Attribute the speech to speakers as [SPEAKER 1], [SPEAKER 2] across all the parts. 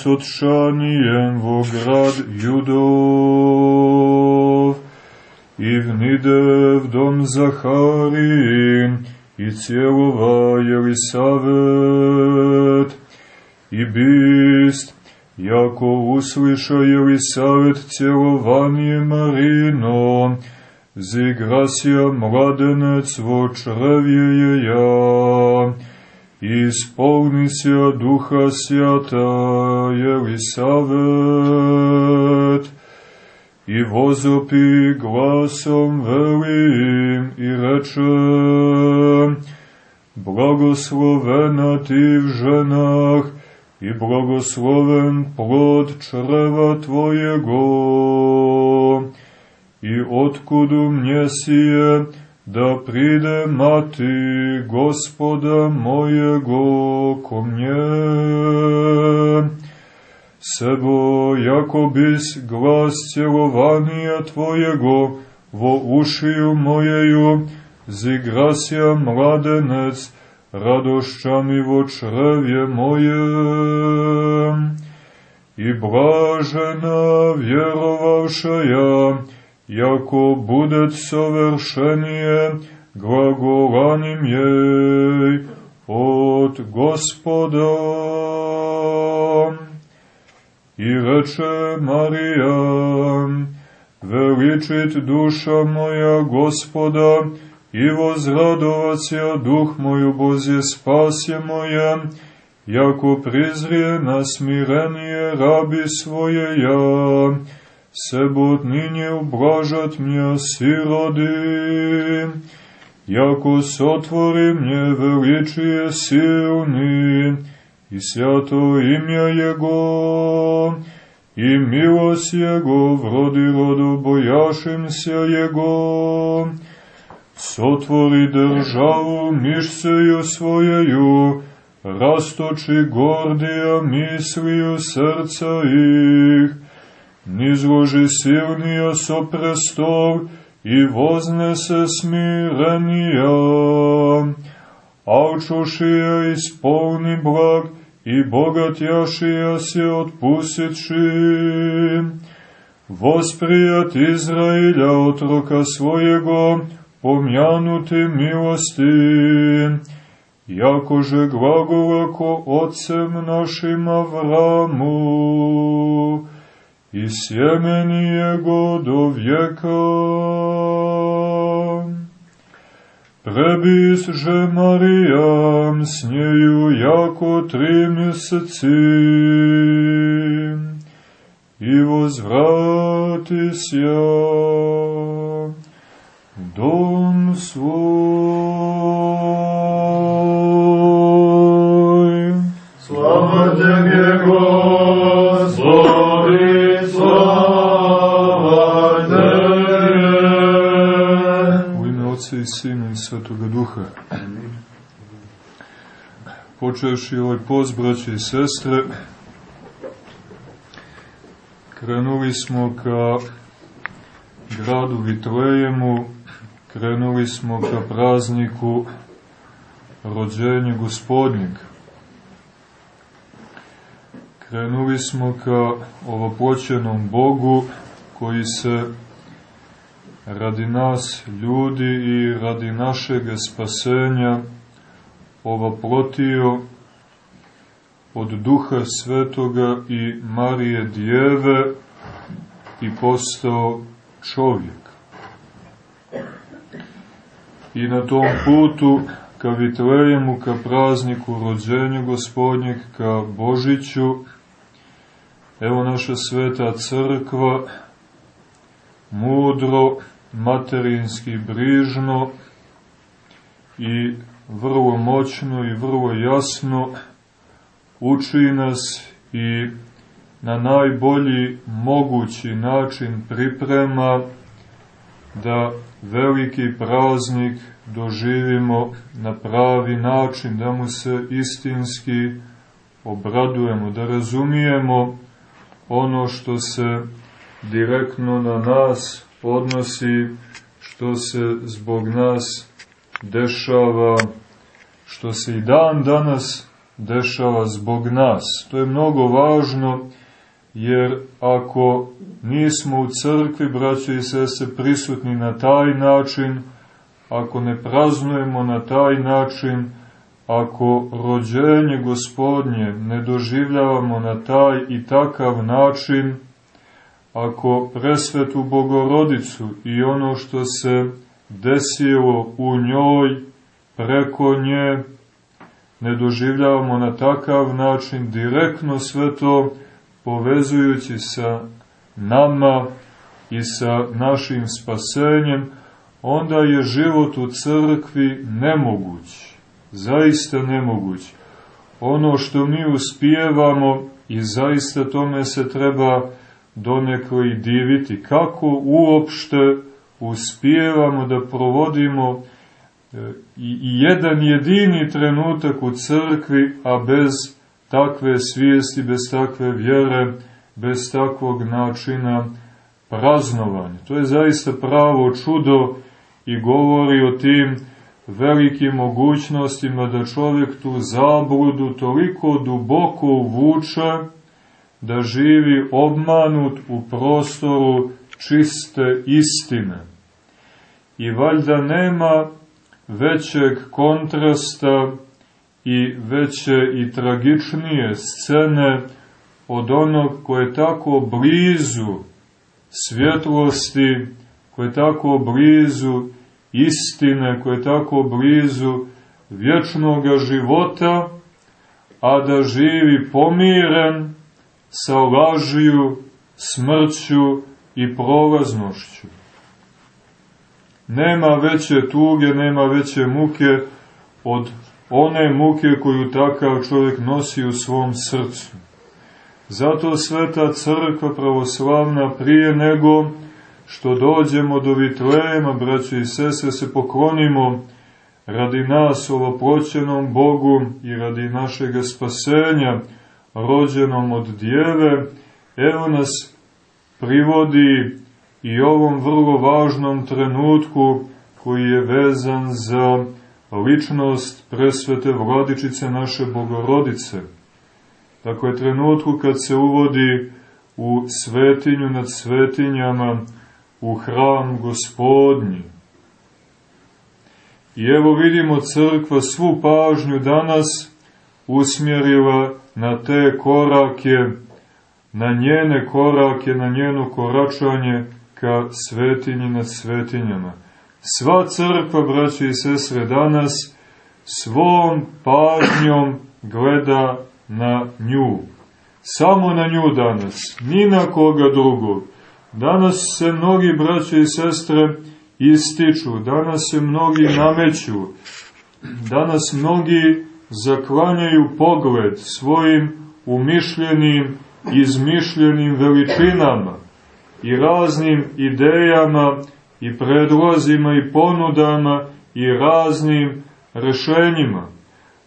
[SPEAKER 1] gornjaja s otšanijem vo grad Judov, i vnide v dom Zaharin, i cijelova Jelisavet, i bist, jako usliša Jelisavet cjelovanje Marino, zigrasja mladenec vo ja, исполнися Духа Свята Елисавет, и возопи гласом велим и рече, благословена ти в женах, и благословен плод чрева Твоего, и откуду мне сие, da pride mati gospoda mojego ko mnje. Sebo jako bis glas cjelovanija tvojego vo ušiju mojeju, zigrasja mladenec, radošća mi vo črevje moje. I blažena vjerovavša ja, jako bude sovršenije, glagolanim jej od gospoda. I reče Marija, veličit duša moja gospoda, i vozradovac ja duh moju Bozje spasje moje, jako prizrije na smirenije rabi svoje ja, ublažat mnja sirodi, jako se otvori mnje veličije silni, i sjato imja Jego, i milost Jego vrodi rodu bojašim se Jego, sotvori državu mišseju svojeju, rastoči gordija misliju srca ih, nizloži silnija so prestol i vozne se smirenija, aučušija ispolni blag i bogat jašija se otpusitši. Vosprijat Izrailja otroka svojego, pomjanuti milosti, jakože glagola ko ocem našim Avramu, i sjemeni Jego do vjeka. Prebis že Marijam s njeju jako tri mjeseci i vozvrati sja dom Duha. Počevši ovaj post, braće i sestre, krenuli smo ka gradu Vitlejemu, krenuli smo ka prazniku rođenja gospodnjeg. Krenuli smo ka ovoploćenom Bogu koji se radi nas ljudi i radi našeg spasenja ovoplotio od Duha Svetoga i Marije Djeve i postao čovjek. I na tom putu ka Vitlejemu, ka prazniku rođenja gospodnjeg, ka Božiću, evo naša sveta crkva, mudro, materinski, brižno i vrlo moćno i vrlo jasno uči nas i na najbolji mogući način priprema da veliki praznik doživimo na pravi način, da mu se istinski obradujemo, da razumijemo ono što se direktno na nas odnosi, što se zbog nas dešava, što se i dan danas dešava zbog nas. To je mnogo važno, jer ako nismo u crkvi, braće i sese, prisutni na taj način, ako ne praznujemo na taj način, ako rođenje gospodnje ne doživljavamo na taj i takav način, ako presvetu bogorodicu i ono što se desilo u njoj, preko nje, ne doživljavamo na takav način direktno sve to povezujući sa nama i sa našim spasenjem, onda je život u crkvi nemoguć, zaista nemoguć. Ono što mi uspijevamo i zaista tome se treba donekle i diviti, kako uopšte uspijevamo da provodimo i, i jedan jedini trenutak u crkvi, a bez takve svijesti, bez takve vjere, bez takvog načina praznovanja. To je zaista pravo čudo i govori o tim velikim mogućnostima da čovjek tu zabludu toliko duboko uvuče da živi obmanut u prostoru čiste istine. I valjda nema većeg kontrasta i veće i tragičnije scene od onog koje je tako blizu svjetlosti, koje je tako blizu istine, koje je tako blizu vječnog života, a da živi pomiren sa lažiju, smrću i prolaznošću. Nema veće tuge, nema veće muke od one muke koju takav čovjek nosi u svom srcu. Zato sveta crkva pravoslavna prije nego što dođemo do Vitlejema, braće i sese, se poklonimo radi nas ovoproćenom Bogu i radi našeg spasenja, rođenom od djeve, evo nas privodi i ovom vrlo važnom trenutku koji je vezan za ličnost presvete vladičice naše bogorodice. Dakle, trenutku kad se uvodi u svetinju nad svetinjama, u hram gospodnji. I evo vidimo crkva svu pažnju danas usmjerila na te korake, na njene korake, na njeno koračanje ka svetinji nad svetinjama. Sva crkva, braće i sestre, danas svom pažnjom gleda na nju. Samo na nju danas, ni na koga drugog. Danas se mnogi braće i sestre ističu, danas se mnogi nameću, danas mnogi zaklanjaju pogled svojim umišljenim, izmišljenim veličinama i raznim idejama i predlozima i ponudama i raznim rešenjima.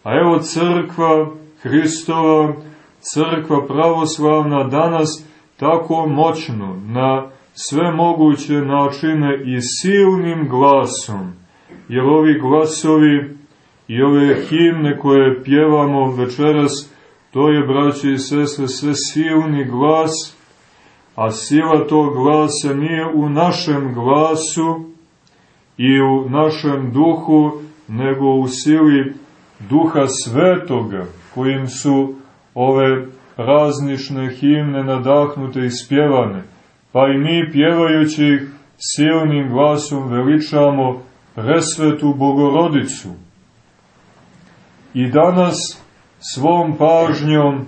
[SPEAKER 1] A evo crkva Hristova, crkva pravoslavna danas tako moćno na sve moguće načine i silnim glasom, jer ovi glasovi i ove himne koje pjevamo večeras, to je, braći i sestre, sve silni glas, a sila tog glasa nije u našem glasu i u našem duhu, nego u sili duha svetoga, kojim su ove praznične himne nadahnute i spjevane, pa i mi pjevajući silnim glasom veličamo presvetu bogorodicu. I danas svom pažnjom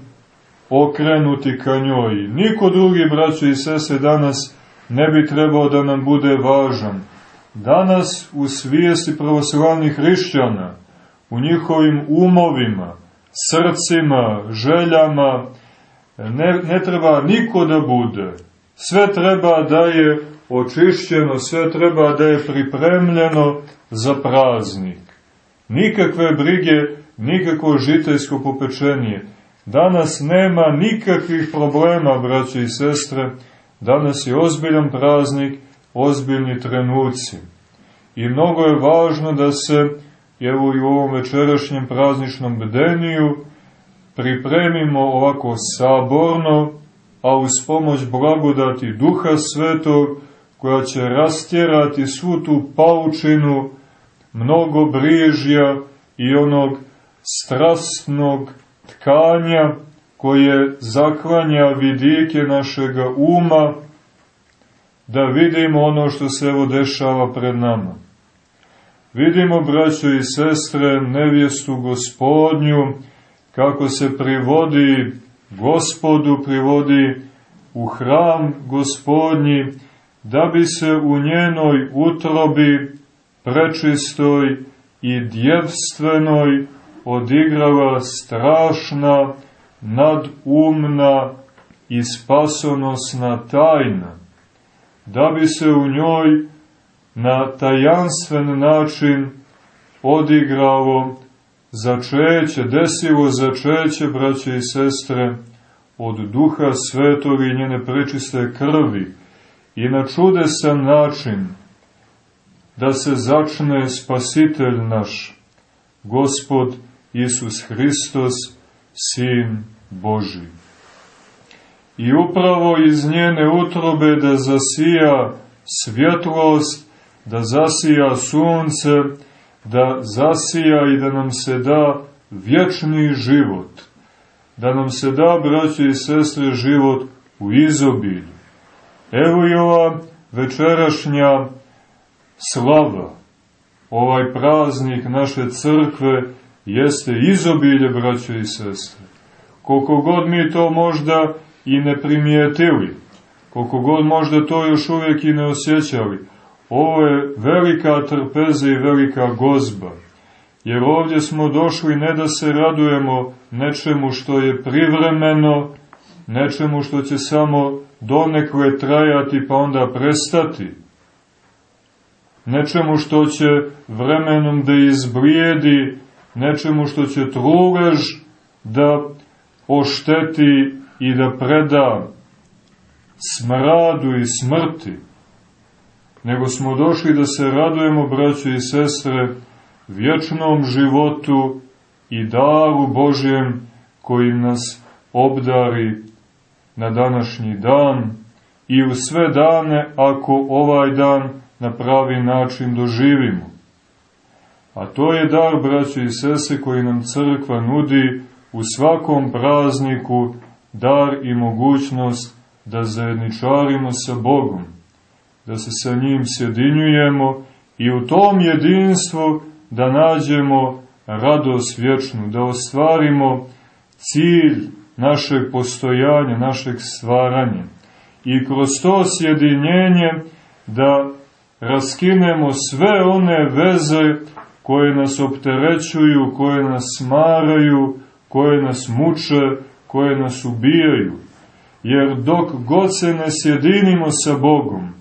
[SPEAKER 1] okrenuti ka njoj. Niko drugi, braćo i sese, danas ne bi trebao da nam bude važan. Danas u svijesti pravoslavnih hrišćana, u njihovim umovima, srcima, željama, ne, ne treba niko da bude. Sve treba da je očišćeno, sve treba da je pripremljeno za praznik. Nikakve brige, nikakvo žiteljsko popečenije. Danas nema nikakvih problema, braće i sestre, danas je ozbiljan praznik, ozbiljni trenuci. I mnogo je važno da se evo i u ovom večerašnjem prazničnom bdeniju, pripremimo ovako saborno, a uz pomoć blagodati Duha Svetog, koja će rastjerati svu tu paučinu mnogo brižja i onog strastnog tkanja koje zaklanja vidike našega uma, da vidimo ono što se evo dešava pred nama. Vidimo, braćo i sestre, nevjestu gospodnju, kako se privodi gospodu, privodi u hram gospodnji, da bi se u njenoj utrobi prečistoj i djevstvenoj odigrala strašna, nadumna i spasonosna tajna, da bi se u njoj na tajanstven način odigralo začeće, desilo začeće, braće i sestre, od duha svetovi i njene prečiste krvi i na čudesan način da se začne spasitelj naš, Gospod Isus Hristos, Sin Boži. I upravo iz njene utrobe da zasija svjetlost, da zasija sunce, da zasija i da nam se da vječni život, da nam se da, braće i sestre, život u izobilju. Evo i ova večerašnja slava, ovaj praznik naše crkve jeste izobilje, braće i sestre. Koliko god mi to možda i ne primijetili, koliko god možda to još uvijek i ne osjećali, ovo je velika trpeza i velika gozba. Jer ovdje smo došli ne da se radujemo nečemu što je privremeno, nečemu što će samo donekle trajati pa onda prestati, nečemu što će vremenom da izblijedi, nečemu što će trulež da ošteti i da preda smradu i smrti, nego smo došli da se radujemo, braćo i sestre, vječnom životu i daru Božjem koji nas obdari na današnji dan i u sve dane ako ovaj dan na pravi način doživimo. A to je dar, braćo i sese, koji nam crkva nudi u svakom prazniku, dar i mogućnost da zajedničarimo sa Bogom, da se sa njim sjedinjujemo i u tom jedinstvu da nađemo radost vječnu, da ostvarimo cilj našeg postojanja, našeg stvaranja. I kroz to sjedinjenje da raskinemo sve one veze koje nas opterećuju, koje nas smaraju, koje nas muče, koje nas ubijaju. Jer dok god se ne sjedinimo sa Bogom,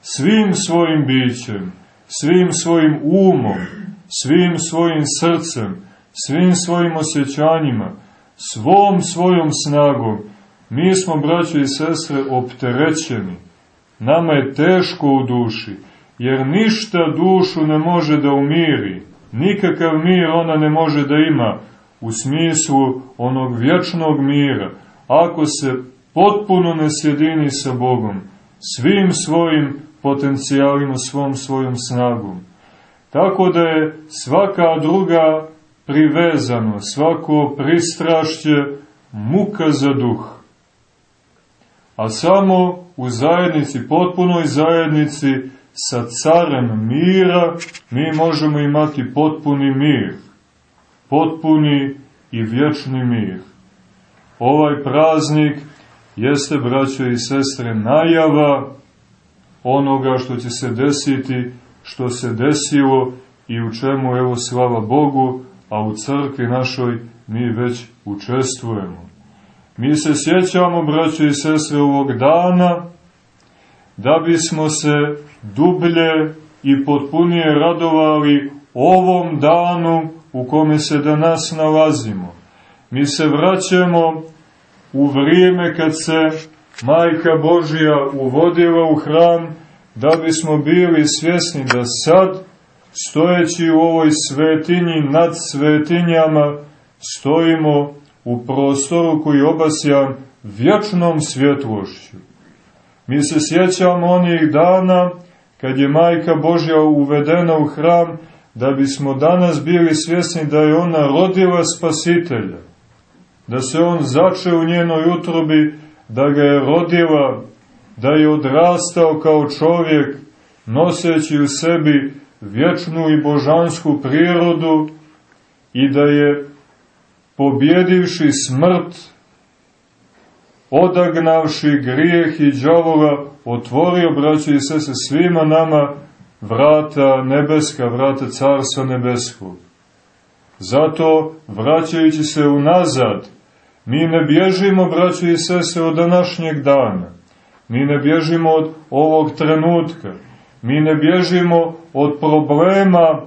[SPEAKER 1] svim svojim bićem, svim svojim umom, svim svojim srcem, svim svojim osjećanjima, svom svojom snagom, mi smo, braćo i sestre, opterećeni. Nama je teško u duši, jer ništa dušu ne može da umiri, nikakav mir ona ne može da ima, u smislu onog vječnog mira, ako se potpuno ne sjedini sa Bogom, svim svojim potencijalima, svom svojom snagom. Tako da je svaka druga privezano, svako pristrašće muka za duh. A samo u zajednici, potpunoj zajednici sa carem mira, mi možemo imati potpuni mir, potpuni i vječni mir. Ovaj praznik jeste, braćo i sestre, najava onoga što će se desiti, što se desilo i u čemu, evo, slava Bogu, a u crkvi našoj mi već učestvujemo. Mi se sjećamo, braćo i sestre, ovog dana, da bismo se dublje i potpunije radovali ovom danu u kome se danas nalazimo. Mi se vraćamo u vrijeme kad se Majka Božija uvodila u hram, da bismo bili svjesni da sad stojeći u ovoj svetinji nad svetinjama, stojimo u prostoru koji obasja vječnom svjetlošću. Mi se sjećamo onih dana kad je Majka Božja uvedena u hram, da bismo danas bili svjesni da je ona rodila spasitelja, da se on zače u njenoj utrobi, da ga je rodila, da je odrastao kao čovjek, noseći u sebi vječnu i božansku prirodu i da je pobjedivši smrt, odagnavši grijeh i džavola, otvorio, braće i sese, svima nama vrata nebeska, vrata carstva nebeskog. Zato, vraćajući se unazad, mi ne bježimo, braće i sese, od današnjeg dana. Mi ne bježimo od ovog trenutka. Mi ne bježimo od problema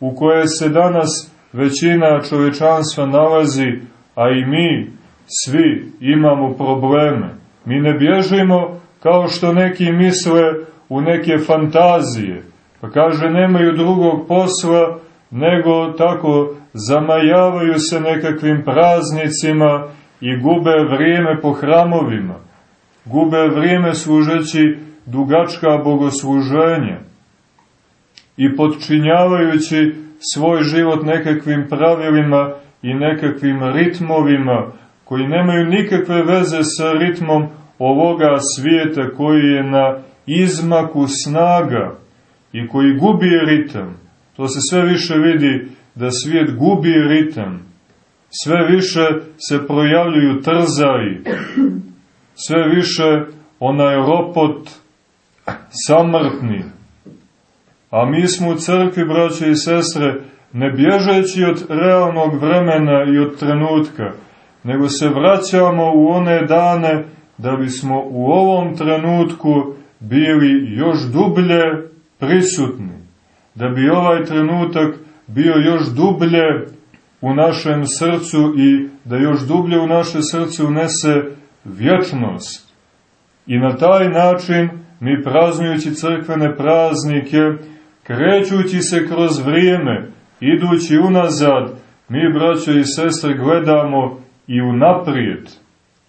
[SPEAKER 1] u koje se danas većina čovečanstva nalazi, a i mi svi imamo probleme. Mi ne bježimo kao što neki misle u neke fantazije, pa kaže nemaju drugog posla nego tako zamajavaju se nekakvim praznicima i gube vrijeme po hramovima, gube vrijeme služeći dugačka bogosluženja i podčinjavajući svoj život nekakvim pravilima i nekakvim ritmovima koji nemaju nikakve veze sa ritmom ovoga svijeta koji je na izmaku snaga i koji gubi ritam. To se sve više vidi da svijet gubi ritam. Sve više se projavljuju trzaji. Sve više onaj ropot samrtni. A mi smo u crkvi, braće i sestre, ne bježeći od realnog vremena i od trenutka, nego se vraćamo u one dane da bismo u ovom trenutku bili još dublje prisutni, da bi ovaj trenutak bio još dublje u našem srcu i da još dublje u naše srce unese vječnost. I na taj način mi praznujući crkvene praznike, krećući se kroz vrijeme, idući unazad, mi, braćo i sestre, gledamo i u naprijed,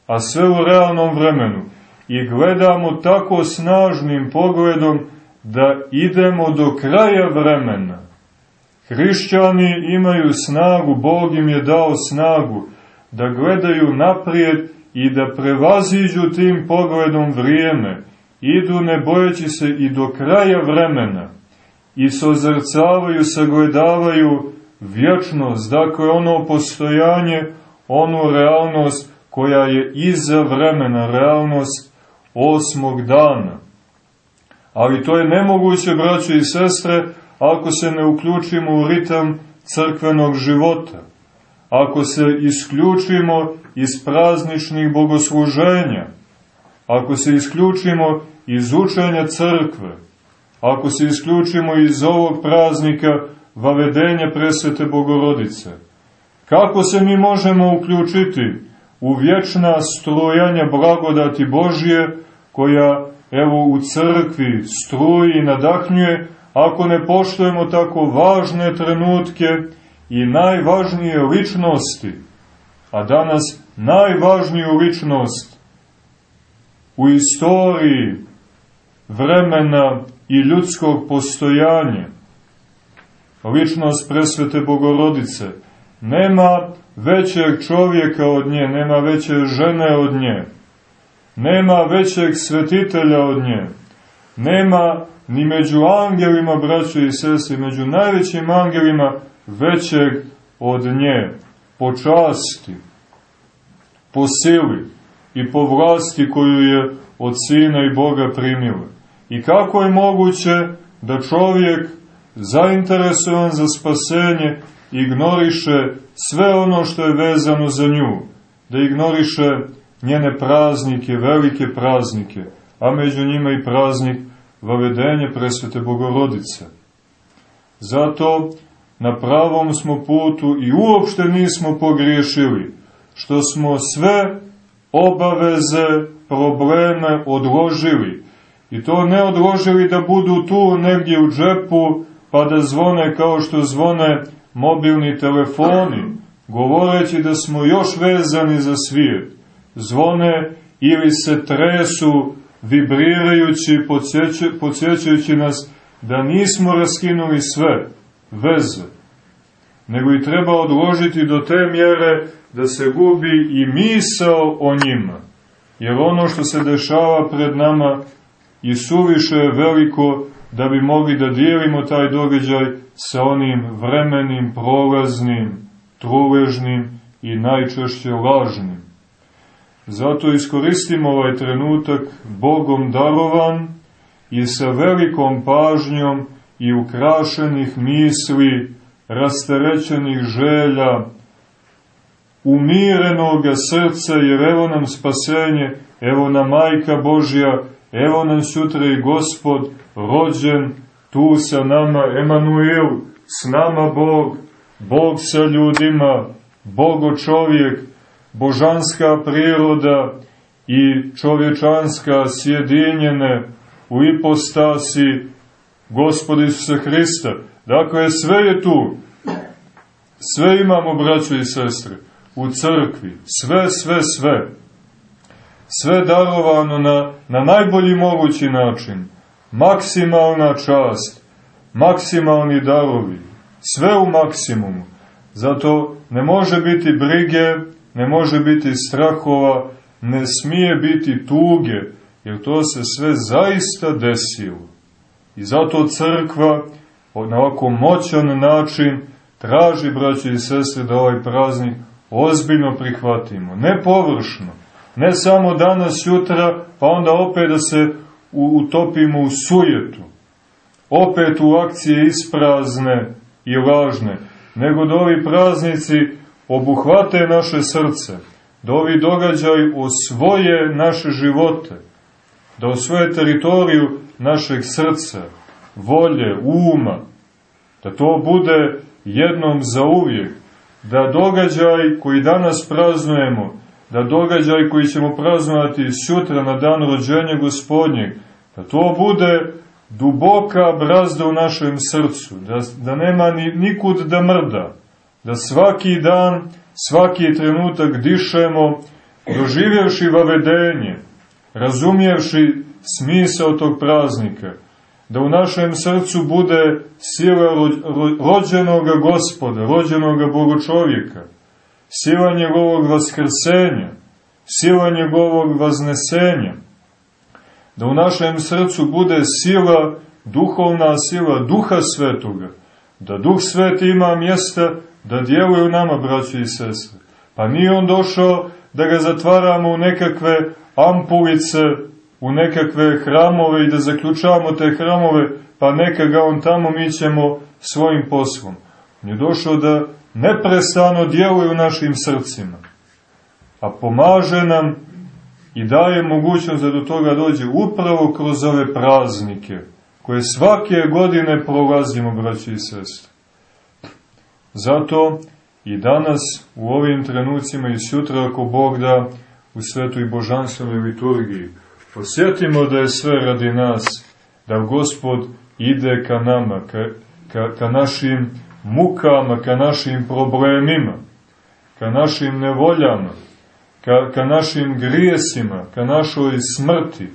[SPEAKER 1] a sve u realnom vremenu, i gledamo tako snažnim pogledom da idemo do kraja vremena. Hrišćani imaju snagu, Bog im je dao snagu da gledaju naprijed i da prevaziđu tim pogledom vrijeme, idu ne bojeći se i do kraja vremena i sozrcavaju, sagledavaju vječnost, dakle ono postojanje, onu realnost koja je iza vremena, realnost osmog dana. Ali to je nemoguće, braće i sestre, ako se ne uključimo u ritam crkvenog života, ako se isključimo iz prazničnih bogosluženja, ako se isključimo iz učenja crkve, ako se isključimo iz ovog praznika vavedenja presvete Bogorodice, kako se mi možemo uključiti u vječna strujanja blagodati Božje, koja evo u crkvi struji i nadahnjuje, ako ne poštujemo tako važne trenutke i najvažnije ličnosti, a danas najvažniju ličnost u istoriji vremena i ljudskog postojanja, ličnost presvete Bogorodice, nema većeg čovjeka od nje, nema veće žene od nje, nema većeg svetitelja od nje, nema ni među angelima, braćo i sestri, među najvećim angelima većeg od nje, po časti, po sili i po vlasti koju je od Sina i Boga primila. I kako je moguće da čovjek zainteresovan za spasenje ignoriše sve ono što je vezano za nju, da ignoriše njene praznike, velike praznike, a među njima i praznik vavedenje presvete Bogorodice. Zato na pravom smo putu i uopšte nismo pogriješili, što smo sve obaveze, probleme odložili. I to ne odložili da budu tu negdje u džepu, pa da zvone kao što zvone mobilni telefoni, govoreći da smo još vezani za svijet. Zvone ili se tresu vibrirajući, podsjećajući nas da nismo raskinuli sve veze, nego i treba odložiti do te mjere da se gubi i misao o njima. Jer ono što se dešava pred nama i suviše je veliko da bi mogli da dijelimo taj događaj sa onim vremenim, prolaznim, truležnim i najčešće lažnim. Zato iskoristimo ovaj trenutak Bogom darovan i sa velikom pažnjom i ukrašenih misli, rasterećenih želja, umirenoga srca, jer evo nam spasenje, evo nam majka Božja, evo nam sutra i gospod rođen tu sa nama, Emanuel, s nama Bog, Bog sa ljudima, Bogo čovjek, božanska priroda i čovječanska sjedinjene u ipostasi Gospoda Isusa Hrista. Dakle, sve je tu. Sve imamo, braćo i sestre, u crkvi. Sve, sve, sve. Sve darovano na, na najbolji mogući način. Maksimalna čast, maksimalni darovi. Sve u maksimumu. Zato ne može biti brige, ne može biti strahova, ne smije biti tuge, jer to se sve zaista desilo. I zato crkva na ovako moćan način traži, braći i sestre, da ovaj praznik ozbiljno prihvatimo. Ne površno, ne samo danas, jutra, pa onda opet da se utopimo u sujetu. Opet u akcije isprazne i lažne, nego da ovi praznici obuhvate naše srce, da ovi događaj osvoje naše živote, da osvoje teritoriju našeg srca, volje, uma, da to bude jednom za uvijek, da događaj koji danas praznujemo, da događaj koji ćemo praznovati sutra na dan rođenja gospodnjeg, da to bude duboka brazda u našem srcu, da, da nema ni, nikud da mrda, da svaki dan, svaki trenutak dišemo, doživjevši vavedenje, razumjevši smisao tog praznika, da u našem srcu bude sila rođenog gospoda, rođenog bogočovjeka, sila njegovog vaskrsenja, sila njegovog vaznesenja, da u našem srcu bude sila, duhovna sila Duha Svetoga, da Duh Sveti ima mjesta da djeluje u nama, braći i sestre. Pa nije on došao da ga zatvaramo u nekakve ampulice, u nekakve hramove i da zaključavamo te hramove, pa neka ga on tamo mi ćemo svojim poslom. On je došao da neprestano djeluje u našim srcima, a pomaže nam i daje mogućnost da do toga dođe upravo kroz ove praznike, koje svake godine prolazimo, braći i sestri. Zato i danas u ovim trenucima i sutra ako Bog da u svetoj božanstvenoj liturgiji posjetimo da je sve radi nas, da Gospod ide ka nama, ka, ka, ka našim mukama, ka našim problemima, ka našim nevoljama, ka, ka našim grijesima, ka našoj smrti,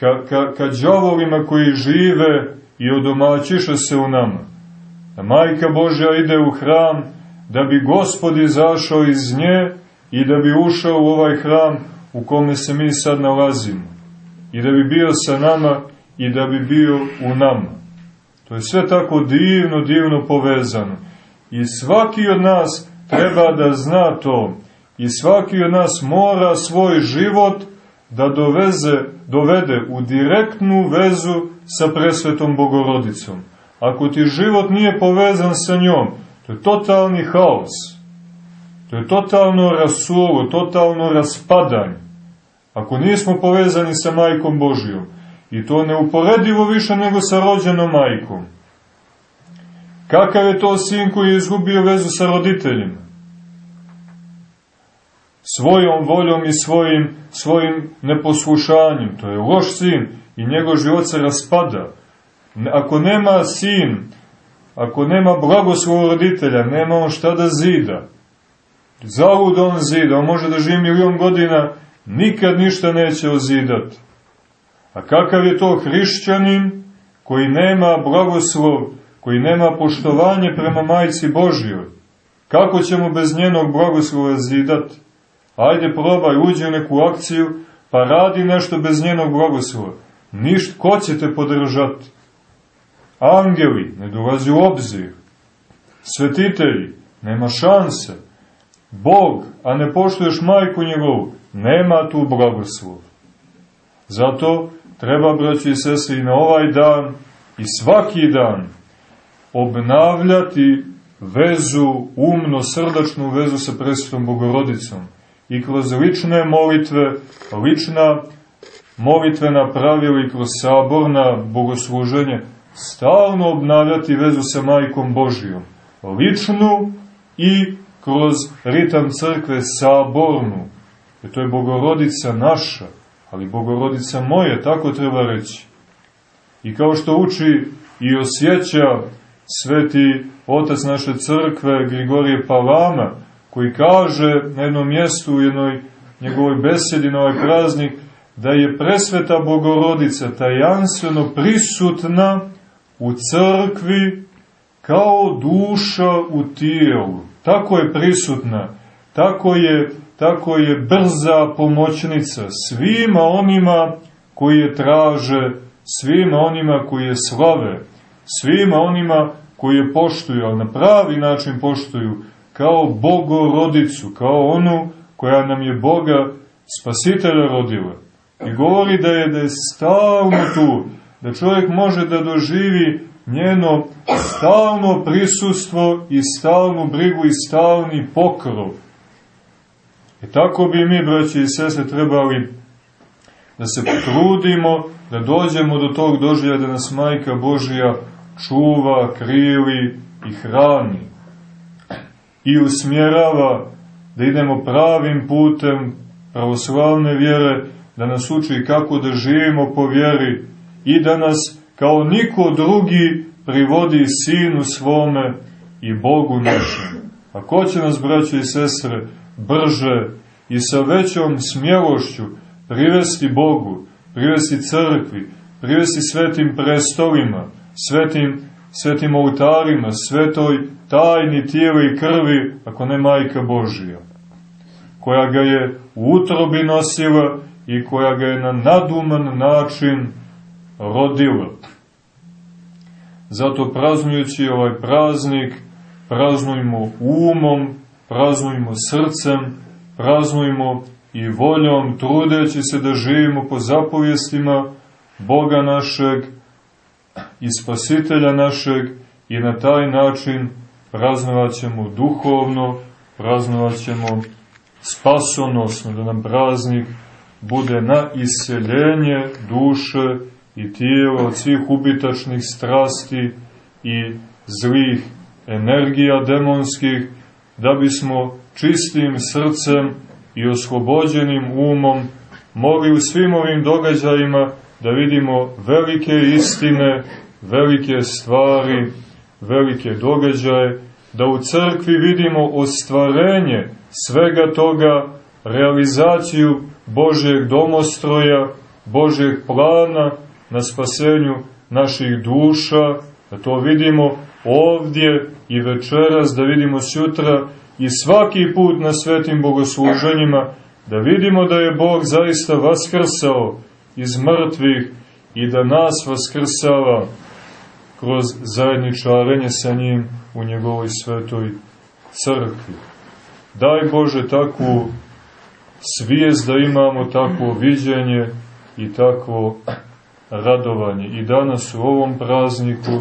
[SPEAKER 1] ka, ka, ka džavovima koji žive i odomaćiše se u nama. Da Majka Božja ide u hram da bi Gospod izašao iz nje i da bi ušao u ovaj hram u kome se mi sad nalazimo. I da bi bio sa nama i da bi bio u nama. To je sve tako divno, divno povezano. I svaki od nas treba da zna to. I svaki od nas mora svoj život da doveze, dovede u direktnu vezu sa presvetom Bogorodicom. Ako ti život nije povezan sa njom, to je totalni haos. To je totalno rasulo, totalno raspadanje. Ako nismo povezani sa majkom Božijom, i to neuporedivo više nego sa rođenom majkom. Kakav je to sin koji je izgubio vezu sa roditeljima? Svojom voljom i svojim, svojim neposlušanjem. To je loš sin i njegov život se raspada. Ako nema sin ako nema blagoslova roditelja, nema on šta da zida. Zavud on zida, on može da živi milion godina, nikad ništa neće ozidati. A kakav je to hrišćanin koji nema blagoslov, koji nema poštovanje prema majci Božjoj? Kako ćemo bez njenog blagoslova zidati? Ajde probaj, uđi u neku akciju, pa radi nešto bez njenog blagoslova. Ništa, ko će te podržati? Angeli, ne dolazi u obzir. Svetitelji, nema šanse. Bog, a ne poštuješ majku njegovu, nema tu blagoslov. Zato treba, braći i sestri, i na ovaj dan i svaki dan obnavljati vezu, umno, srdačnu vezu sa presvetom Bogorodicom i kroz lične molitve, lična molitvena pravila i kroz saborna bogosluženje stalno obnavljati vezu sa Majkom Božijom. Ličnu i kroz ritam crkve sabornu. Jer to je Bogorodica naša, ali Bogorodica moje, tako treba reći. I kao što uči i osjeća sveti otac naše crkve Grigorije Palama, koji kaže na jednom mjestu u jednoj njegovoj besedi na ovaj praznik, da je presveta Bogorodica tajanstveno prisutna u crkvi kao duša u tijelu. Tako je prisutna, tako je, tako je brza pomoćnica svima onima koji je traže, svima onima koji je slave, svima onima koji je poštuju, ali na pravi način poštuju, kao bogorodicu, kao onu koja nam je Boga spasitelja rodila. I govori da je, da je stalno tu, da čovjek može da doživi njeno stalno prisustvo i stalnu brigu i stalni pokrov. I tako bi mi, braći i sese, trebali da se trudimo, da dođemo do tog doživlja da nas Majka Božija čuva, krili i hrani. I usmjerava da idemo pravim putem pravoslavne vjere, da nas uči kako da živimo po vjeri i da nas kao niko drugi privodi sinu svome i Bogu našem. A ko će nas, braće i sestre, brže i sa većom smjelošću privesti Bogu, privesti crkvi, privesti svetim prestolima, svetim, svetim oltarima, svetoj tajni tijela i krvi, ako ne majka Božija, koja ga je u utrobi nosila i koja ga je na naduman način rodila. Zato praznujući ovaj praznik, praznujmo umom, praznujmo srcem, praznujmo i voljom, trudeći se da živimo po zapovjestima Boga našeg i Spasitelja našeg i na taj način praznovat ćemo duhovno, praznovat ćemo spasonosno, da nam praznik bude na iseljenje duše i tijelo od svih ubitačnih strasti i zlih energija demonskih, da bismo čistim srcem i oslobođenim umom mogli u svim ovim događajima da vidimo velike istine, velike stvari, velike događaje, da u crkvi vidimo ostvarenje svega toga, realizaciju Božjeg domostroja, Božjeg plana na spasenju naših duša, da to vidimo ovdje i večeras, da vidimo sutra i svaki put na svetim bogosluženjima, da vidimo da je Bog zaista vaskrsao iz mrtvih i da nas vaskrsava kroz zajedničarenje sa njim u njegovoj svetoj crkvi. Daj Bože takvu svijest da imamo takvo viđenje i takvo radovanje i danas u ovom prazniku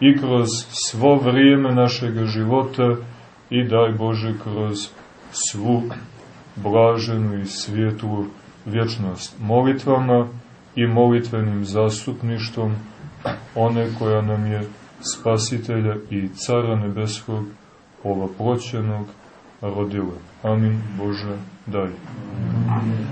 [SPEAKER 1] i kroz svo vrijeme našeg života i daj Bože kroz svu blaženu i svijetlu vječnost molitvama i molitvenim zastupništvom one koja nam je spasitelja i cara nebeskog ovoploćenog rodila. Amin Bože daj. Amin.